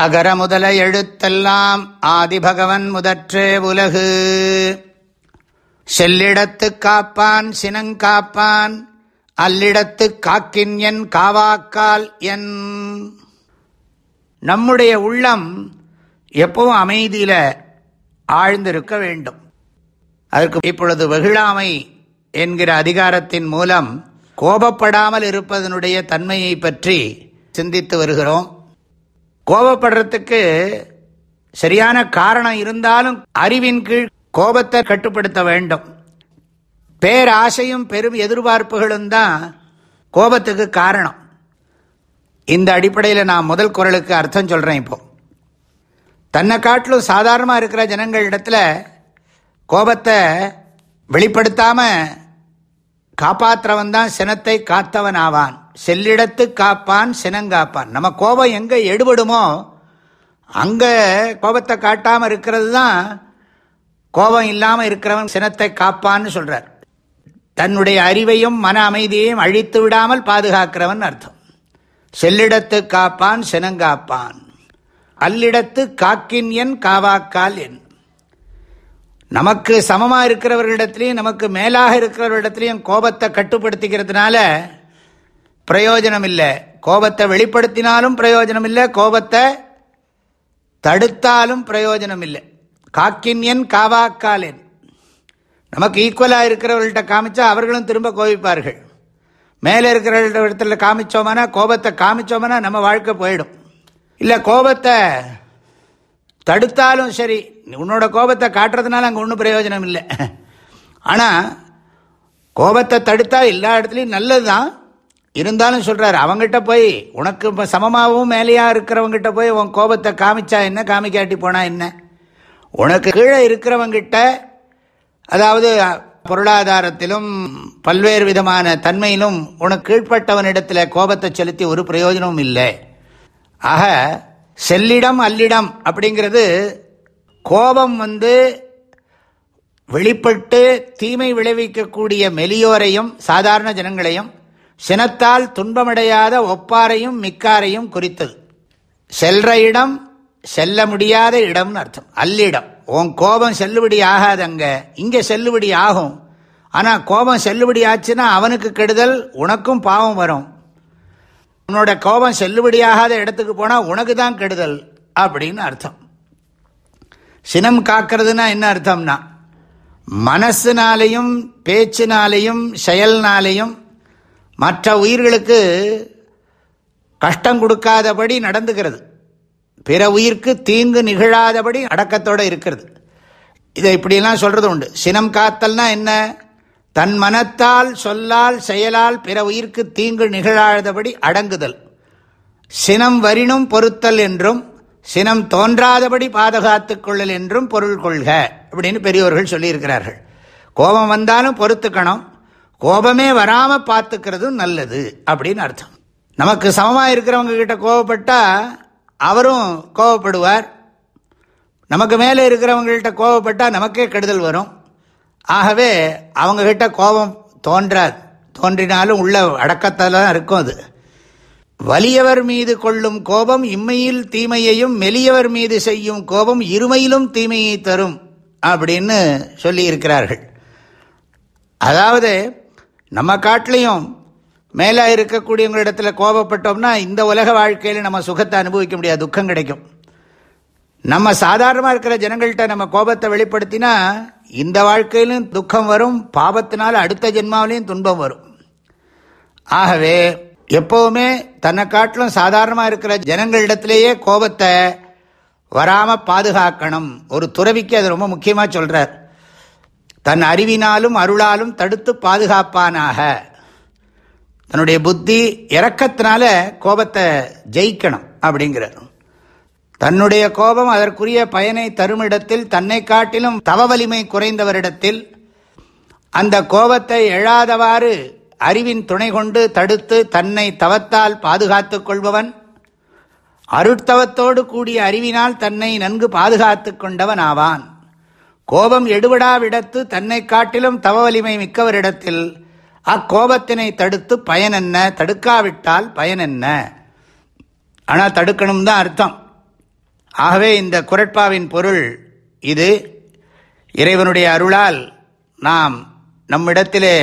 அகர முதல எழுத்தெல்லாம் ஆதிபகவன் முதற்றே உலகு. செல்லிடத்து காப்பான் சினங்காப்பான் அல்லிடத்து காக்கின் என் காவாக்கால் என். நம்முடைய உள்ளம் எப்பவும் அமைதியில ஆழ்ந்திருக்க வேண்டும். அதற்கு இப்பொழுது வெகுழாமை என்கிற அதிகாரத்தின் மூலம் கோபப்படாமல் இருப்பதனுடைய தன்மையை பற்றி சிந்தித்து வருகிறோம். கோபப்படுறதுக்கு சரியான காரணம் இருந்தாலும் அறிவின் கீழ் கோபத்தை கட்டுப்படுத்த வேண்டும். பேராசையும் பெரும் எதிர்பார்ப்புகளும் தான் கோபத்துக்கு காரணம். இந்த அடிப்படையில் நான் முதல் குரலுக்கு அர்த்தம் சொல்கிறேன் இப்போ. தன்னை காட்டிலும் சாதாரணமாக இருக்கிற ஜனங்கள் இடத்துல கோபத்தை வெளிப்படுத்தாமல் காப்பாற்றுறவன் தான் சினத்தை காத்தவன் ஆவான் செல்லிடத்து காப்பான் சினங்காப்பான். நம்ம கோபம் எங்கே எடுபடுமோ அங்கே கோபத்தை காட்டாமல் இருக்கிறது தான் கோபம் இல்லாமல் இருக்கிறவன் சினத்தை காப்பான்னு சொல்கிறார் தன்னுடைய அறிவையும் மன அமைதியையும் அழித்து விடாமல் பாதுகாக்கிறவன் அர்த்தம். செல்லிடத்து காப்பான் சினங்காப்பான். அல்லிடத்து காக்கின் என் காவாக்கால் என். நமக்கு சமமாக இருக்கிறவர்களிடத்திலையும் நமக்கு மேலாக இருக்கிறவர்களிடத்திலையும் கோபத்தை கட்டுப்படுத்திக்கிறதுனால பிரயோஜனம் இல்லை கோபத்தை வெளிப்படுத்தினாலும் பிரயோஜனம் இல்லை கோபத்தை தடுத்தாலும் பிரயோஜனம் இல்லை காக்கின்யன் காவாக்காலேன். நமக்கு ஈக்குவலாக இருக்கிறவர்கள்ட்ட காமிச்சா அவர்களும் திரும்ப கோபிப்பார்கள். மேலே இருக்கிற இடத்துல காமிச்சோம்னா கோபத்தை காமிச்சோம்னா நம்ம வாழ்க்கை போயிடும். இல்லை கோபத்தை தடுத்தாலும் சரி உன்னோட கோபத்தை காட்டுறதுனால அங்கே ஒன்றும் பிரயோஜனம் இல்லை. ஆனால் கோபத்தை தடுத்தா எல்லா இடத்துலையும் நல்லது தான் இருந்தாலும் சொல்கிறார் அவங்ககிட்ட போய் உனக்கு இப்போ சமமாகவும் மேலேயாக இருக்கிறவங்ககிட்ட போய் உன் கோபத்தை காமிச்சா என்ன காமிக்காட்டி போனால் என்ன? உனக்கு கீழே இருக்கிறவங்கிட்ட அதாவது பொருளாதாரத்திலும் பல்வேறு விதமான தன்மையிலும் உனக்கு கீழ்ப்பட்டவனிடத்தில் கோபத்தை செலுத்தி ஒரு பிரயோஜனமும் இல்லை. ஆக செல்லிடம் அல்லிடம் அப்படிங்கிறது கோபம் வந்து வெளிப்பட்டு தீமை விளைவிக்கக்கூடிய மெலியோரையும் சாதாரண ஜனங்களையும் சினத்தால் துன்பமடையாத ஒப்பாரையும் மிக்காரையும் குறித்தது. செல்ற இடம் செல்ல முடியாத இடம்னு அர்த்தம். அல்லிடம். உன் கோபம் செல்லுபடி ஆகாது அங்கே இங்கே செல்லுபடி ஆகும். ஆனால் கோபம் செல்லுபடி ஆச்சுன்னா அவனுக்கு கெடுதல் உனக்கும் பாவம் வரும். உன்னோட கோபம் செல்லுபடியாகாத இடத்துக்கு போனால் உனக்கு தான் கெடுதல் அப்படின்னு அர்த்தம். சினம் காக்கிறதுனா என்ன அர்த்தம்னா மனசினாலையும் பேச்சினாலையும் செயல்னாலையும் மற்ற உயிர்களுக்கு கஷ்டம் கொடுக்காதபடி நடந்துக்கிறது. பிற உயிர்க்கு தீங்கு நிகழாதபடி அடக்கத்தோடு இருக்கிறது. இதை இப்படியெல்லாம் சொல்கிறது உண்டு. சினம் காத்தல்னா என்ன? தன் மனத்தால் சொல்லால் செயலால் பிற உயிர்க்கு தீங்கு நிகழாதபடி அடங்குதல். சினம் வரினும் பொருத்தல் என்றும் சினம் தோன்றாதபடி பாதுகாத்துக் கொள்ளல் என்றும் பொருள் கொள்க அப்படின்னு பெரியோர்கள் சொல்லியிருக்கிறார்கள். கோபம் வந்தாலும் பொறுத்துக்கணும். கோபமே வராமல் பார்த்துக்கிறதும் நல்லது அப்படின்னு அர்த்தம். நமக்கு சமமாக இருக்கிறவங்க கிட்ட கோவப்பட்டா அவரும் கோவப்படுவார். நமக்கு மேலே இருக்கிறவங்கள்ட்ட கோவப்பட்டால் நமக்கே கெடுதல் வரும். ஆகவே அவங்கக்கிட்ட கோபம் தோன்றாது. தோன்றினாலும் உள்ள அடக்கத்தில் தான் இருக்கும் அது. வலியவர் மீது கொள்ளும் கோபம் இம்மையில் தீமையையும் மெலியவர் மீது செய்யும் கோபம் இருமையிலும் தீமையை தரும் அப்படின்னு சொல்லியிருக்கிறார்கள். அதாவது நம்ம காட்டிலையும் மேலே இருக்கக்கூடியவங்களிடத்தில் கோபப்பட்டோம்னா இந்த உலக வாழ்க்கையில் நம்ம சுகத்தை அனுபவிக்க முடியாது துக்கம் கிடைக்கும். நம்ம சாதாரணமாக இருக்கிற ஜனங்கள்கிட்ட நம்ம கோபத்தை வெளிப்படுத்தினா இந்த வாழ்க்கையிலும் துக்கம் வரும் பாபத்தினால் அடுத்த ஜென்மாவிலையும் துன்பம் வரும். ஆகவே எப்போவுமே தன்னை காட்டிலும் சாதாரணமாக இருக்கிற ஜனங்களிடத்திலேயே கோபத்தை வராமல் பாதுகாக்கணும். ஒரு துறவிக்கு அது ரொம்ப முக்கியமாக சொல்கிறார் தன் அறிவினாலும் அருளாலும் தடுத்து பாதுகாப்பானாக. தன்னுடைய புத்தி இறக்கத்தினால கோபத்தை ஜெயிக்கணும் அப்படிங்கிறார். தன்னுடைய கோபம் அதற்குரிய பயனை தரும் இடத்தில் தன்னை காட்டிலும் தவ வலிமை குறைந்தவரிடத்தில் அந்த கோபத்தை எழாதவாறு அறிவின் துணை கொண்டு தடுத்து தன்னை தவத்தால் பாதுகாத்துக் கொள்பவன் அருட்தவத்தோடு கூடிய அறிவினால் தன்னை நன்கு பாதுகாத்துக் கொண்டவன் ஆவான் கோபம் எடுபடாவிடத்து தன்னை காட்டிலும் தவ வலிமை மிக்கவரிடத்தில் அக்கோபத்தினை தடுத்து பயன் என்ன தடுக்காவிட்டால் பயன் என்ன ஆனால் தடுக்கணும் தான் அர்த்தம். ஆகவே இந்த குரட்பாவின் பொருள் இது. இறைவனுடைய அருளால் நாம் நம்மிடத்திலே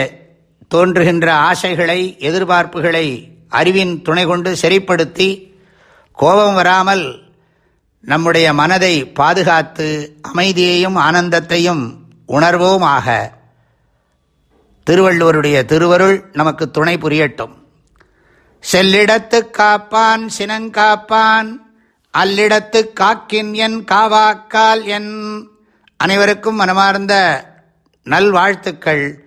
தோன்றுகின்ற ஆசைகளை எதிர்பார்ப்புகளை அறிவின் துணை கொண்டு சரிப்படுத்தி கோபம் வராமல் நம்முடைய மனதை பாதுகாத்து அமைதியையும் ஆனந்தத்தையும் உணர்வோமாக திருவள்ளுவருடைய திருவருள் நமக்கு துணை புரியட்டும். செல்லிடத்து காப்பான் சினங்காப்பான் அல்லிடத்து காக்கின் என் காவாக்கால் என். அனைவருக்கும் மனமார்ந்த நல்வாழ்த்துக்கள்.